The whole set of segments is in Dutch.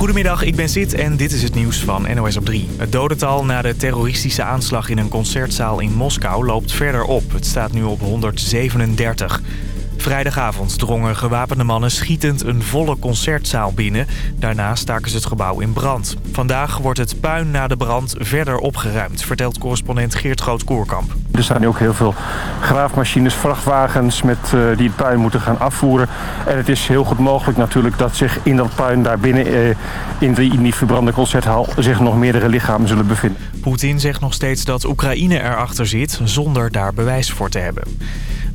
Goedemiddag, ik ben Sid en dit is het nieuws van NOS op 3. Het dodental na de terroristische aanslag in een concertzaal in Moskou loopt verder op. Het staat nu op 137. Vrijdagavond drongen gewapende mannen schietend een volle concertzaal binnen. Daarna staken ze het gebouw in brand. Vandaag wordt het puin na de brand verder opgeruimd, vertelt correspondent Geert Groot-Koerkamp. Er staan nu ook heel veel graafmachines, vrachtwagens met, uh, die het puin moeten gaan afvoeren. En het is heel goed mogelijk natuurlijk dat zich in dat puin daar binnen uh, in, die, in die verbrande concerthal zich nog meerdere lichamen zullen bevinden. Poetin zegt nog steeds dat Oekraïne erachter zit zonder daar bewijs voor te hebben.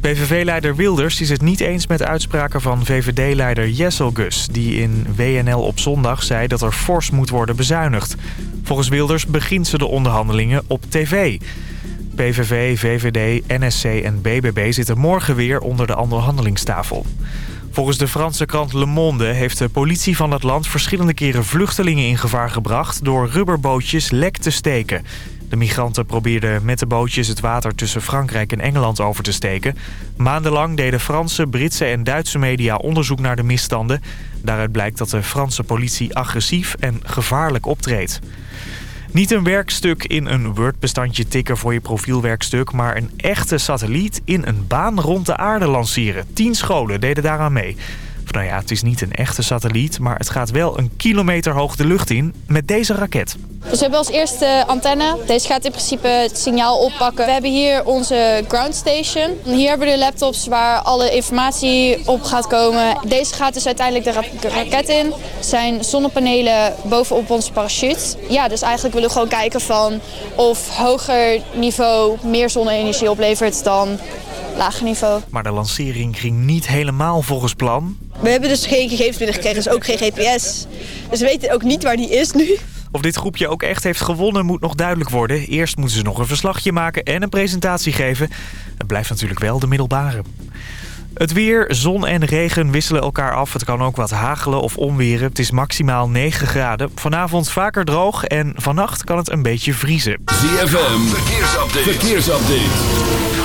PVV-leider Wilders is het niet eens met uitspraken van VVD-leider Jesselgus... die in WNL op zondag zei dat er fors moet worden bezuinigd. Volgens Wilders begint ze de onderhandelingen op tv. PVV, VVD, NSC en BBB zitten morgen weer onder de onderhandelingstafel. Volgens de Franse krant Le Monde heeft de politie van het land verschillende keren vluchtelingen in gevaar gebracht... door rubberbootjes lek te steken. De migranten probeerden met de bootjes het water tussen Frankrijk en Engeland over te steken. Maandenlang deden Franse, Britse en Duitse media onderzoek naar de misstanden. Daaruit blijkt dat de Franse politie agressief en gevaarlijk optreedt. Niet een werkstuk in een Word-bestandje tikken voor je profielwerkstuk... maar een echte satelliet in een baan rond de aarde lanceren. Tien scholen deden daaraan mee. Nou ja, het is niet een echte satelliet, maar het gaat wel een kilometer hoog de lucht in met deze raket. Dus we hebben als eerste antenne. Deze gaat in principe het signaal oppakken. We hebben hier onze ground station. Hier hebben we de laptops waar alle informatie op gaat komen. Deze gaat dus uiteindelijk de, raket in. Zijn zonnepanelen bovenop onze parachute. Ja, dus eigenlijk willen we gewoon kijken van of hoger niveau meer zonne-energie oplevert dan lager niveau. Maar de lancering ging niet helemaal volgens plan. We hebben dus geen gegevens binnengekregen, dus ook geen GPS. Dus we weten ook niet waar die is nu. Of dit groepje ook echt heeft gewonnen moet nog duidelijk worden. Eerst moeten ze nog een verslagje maken en een presentatie geven. Het blijft natuurlijk wel de middelbare. Het weer, zon en regen wisselen elkaar af. Het kan ook wat hagelen of onweren. Het is maximaal 9 graden. Vanavond vaker droog en vannacht kan het een beetje vriezen. ZFM, verkeersupdate. verkeersupdate.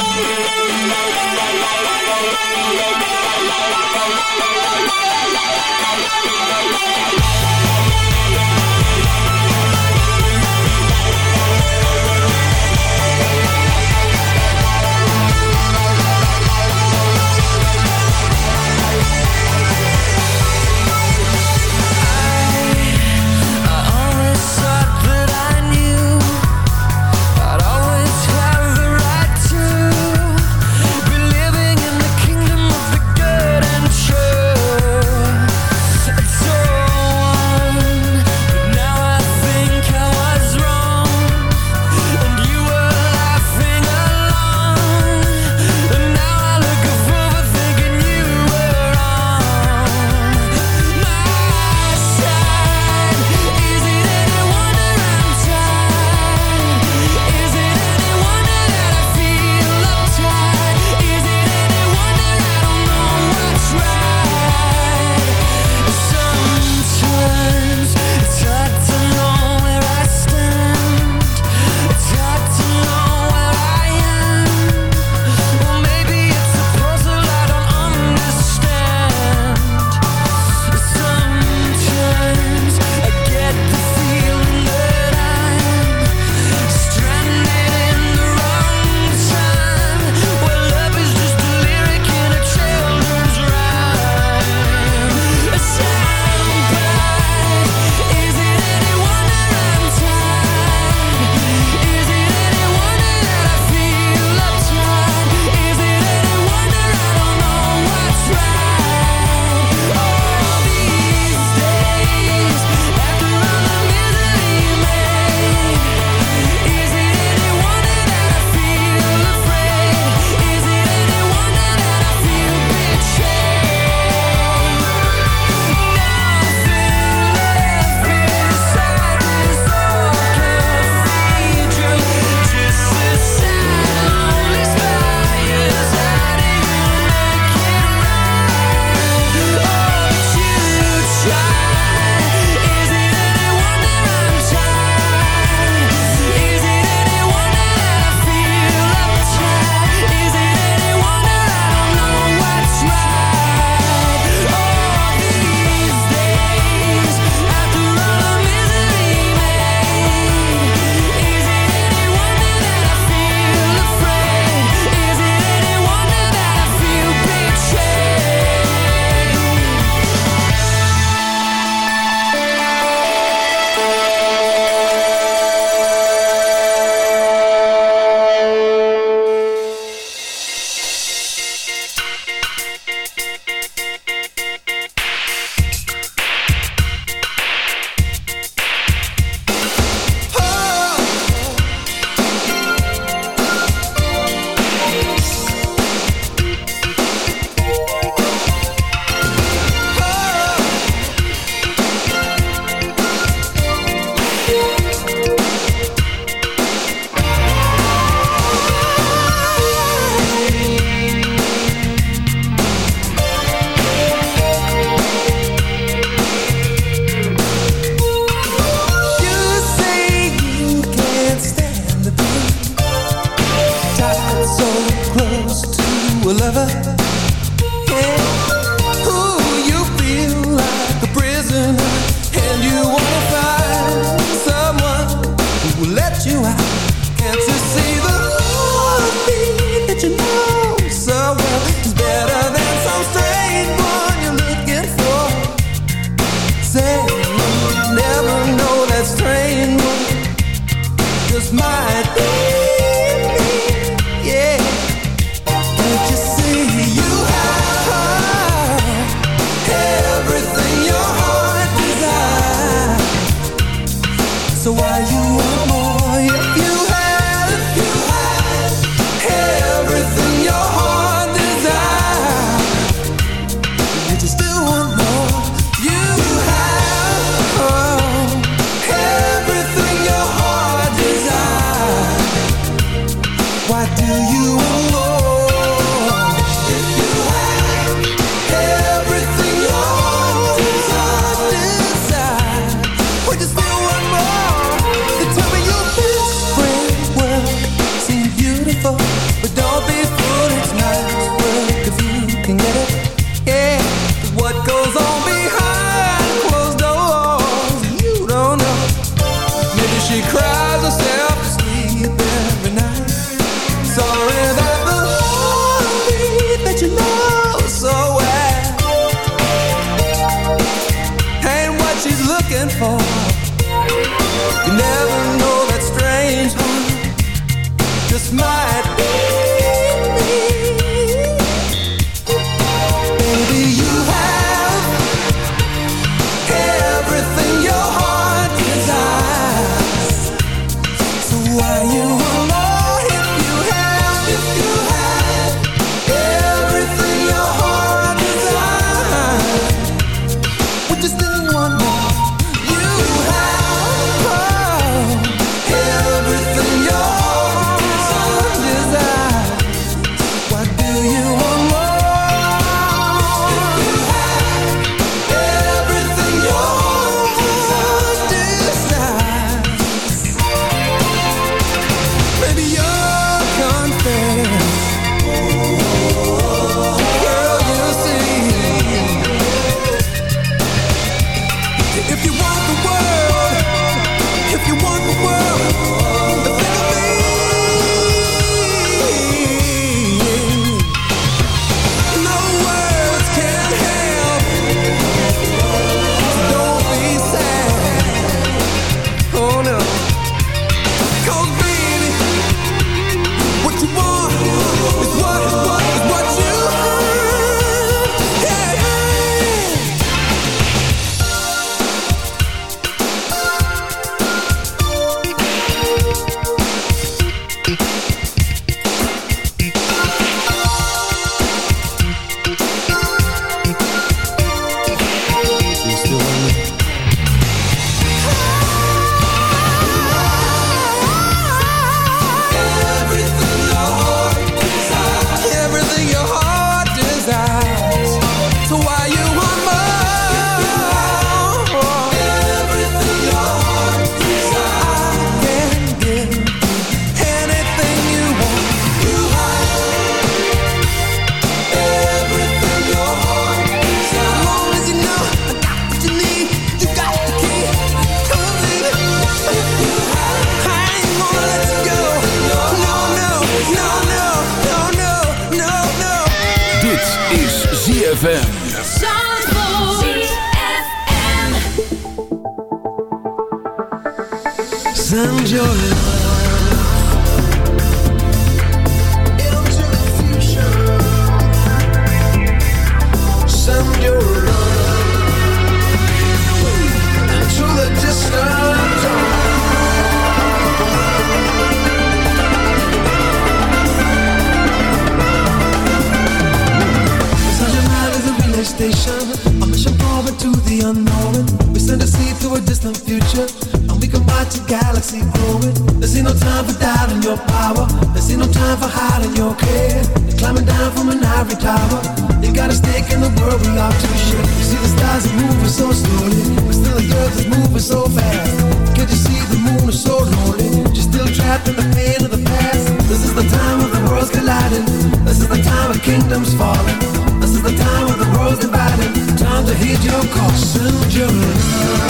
kingdom's falling. This is the time of the world's dividing. Time to heed your call, soon Jerusalem.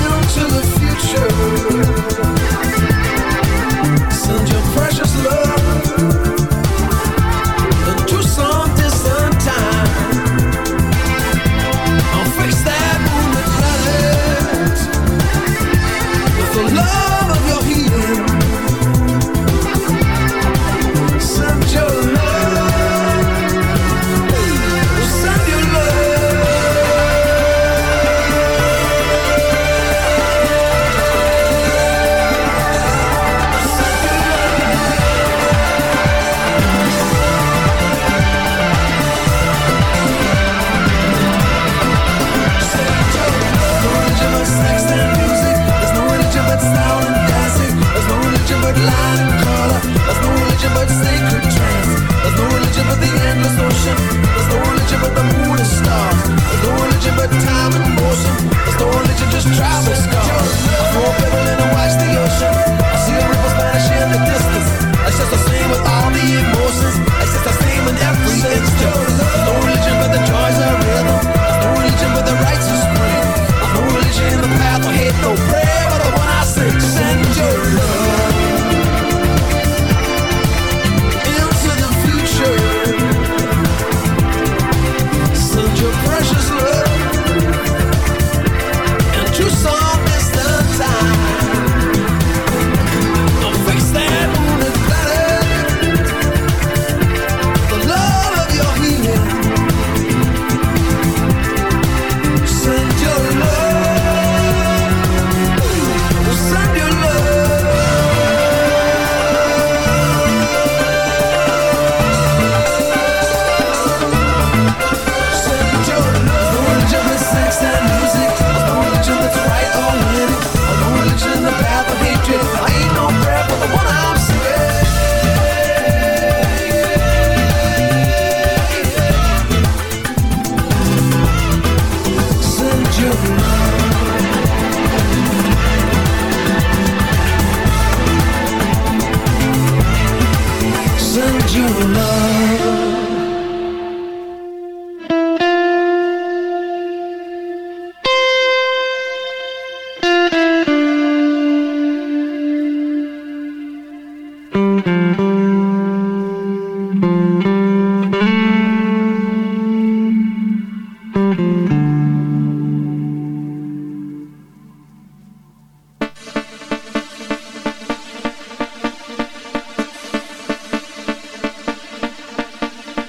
Into the future.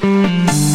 MUZIEK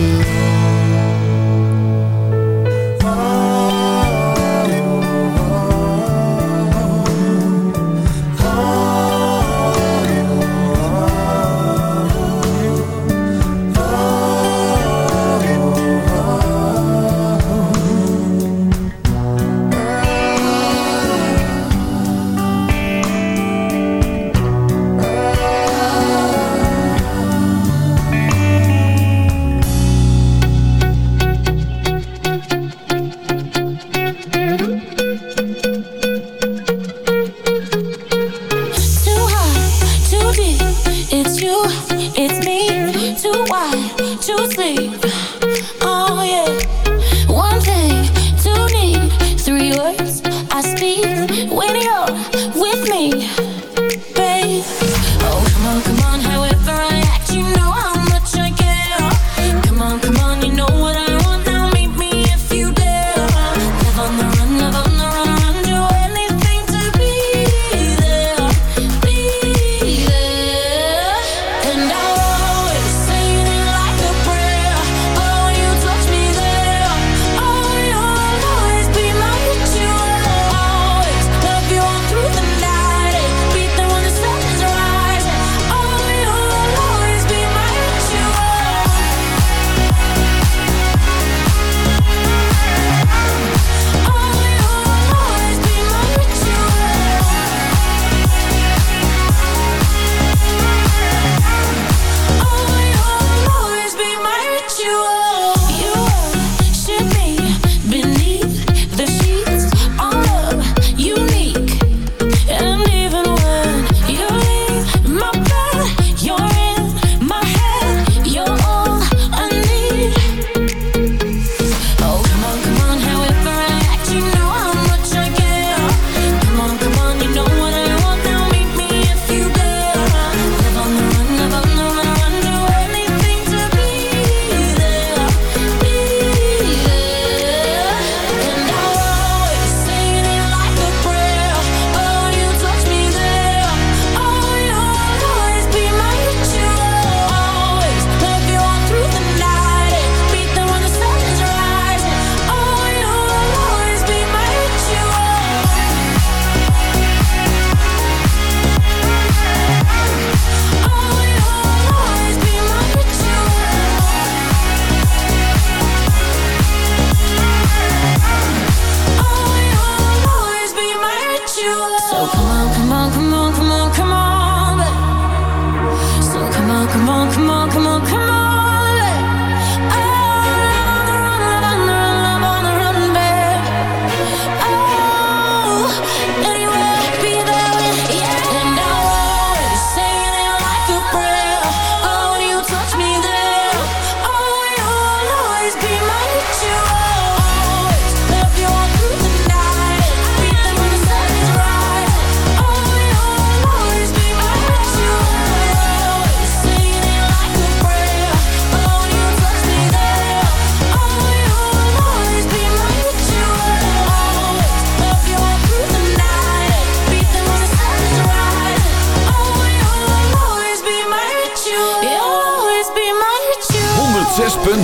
het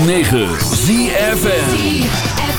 106.9 ZFN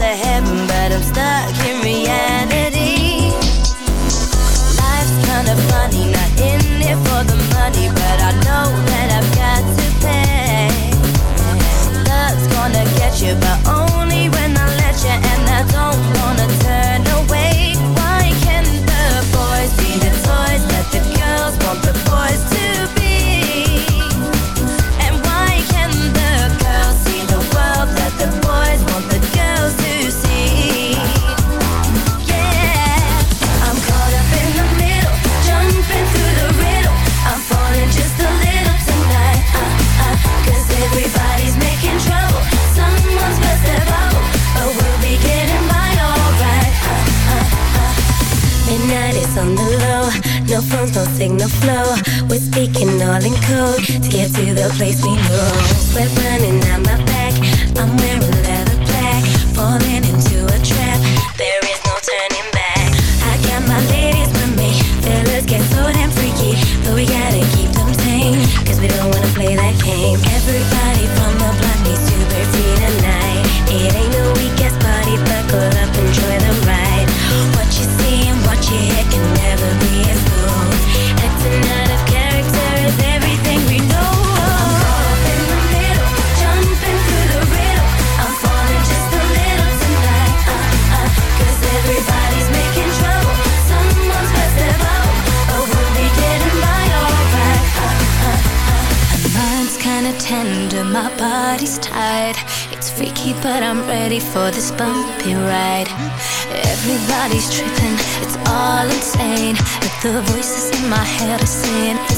ahead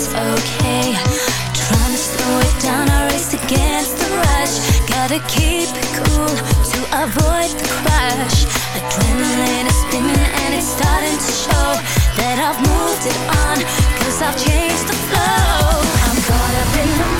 It's okay. Trying to slow it down, I race against the rush. Gotta keep it cool to avoid the crash. Adrenaline is spinning and it's starting to show That I've moved it on, cause I've changed the flow. I'm caught up in the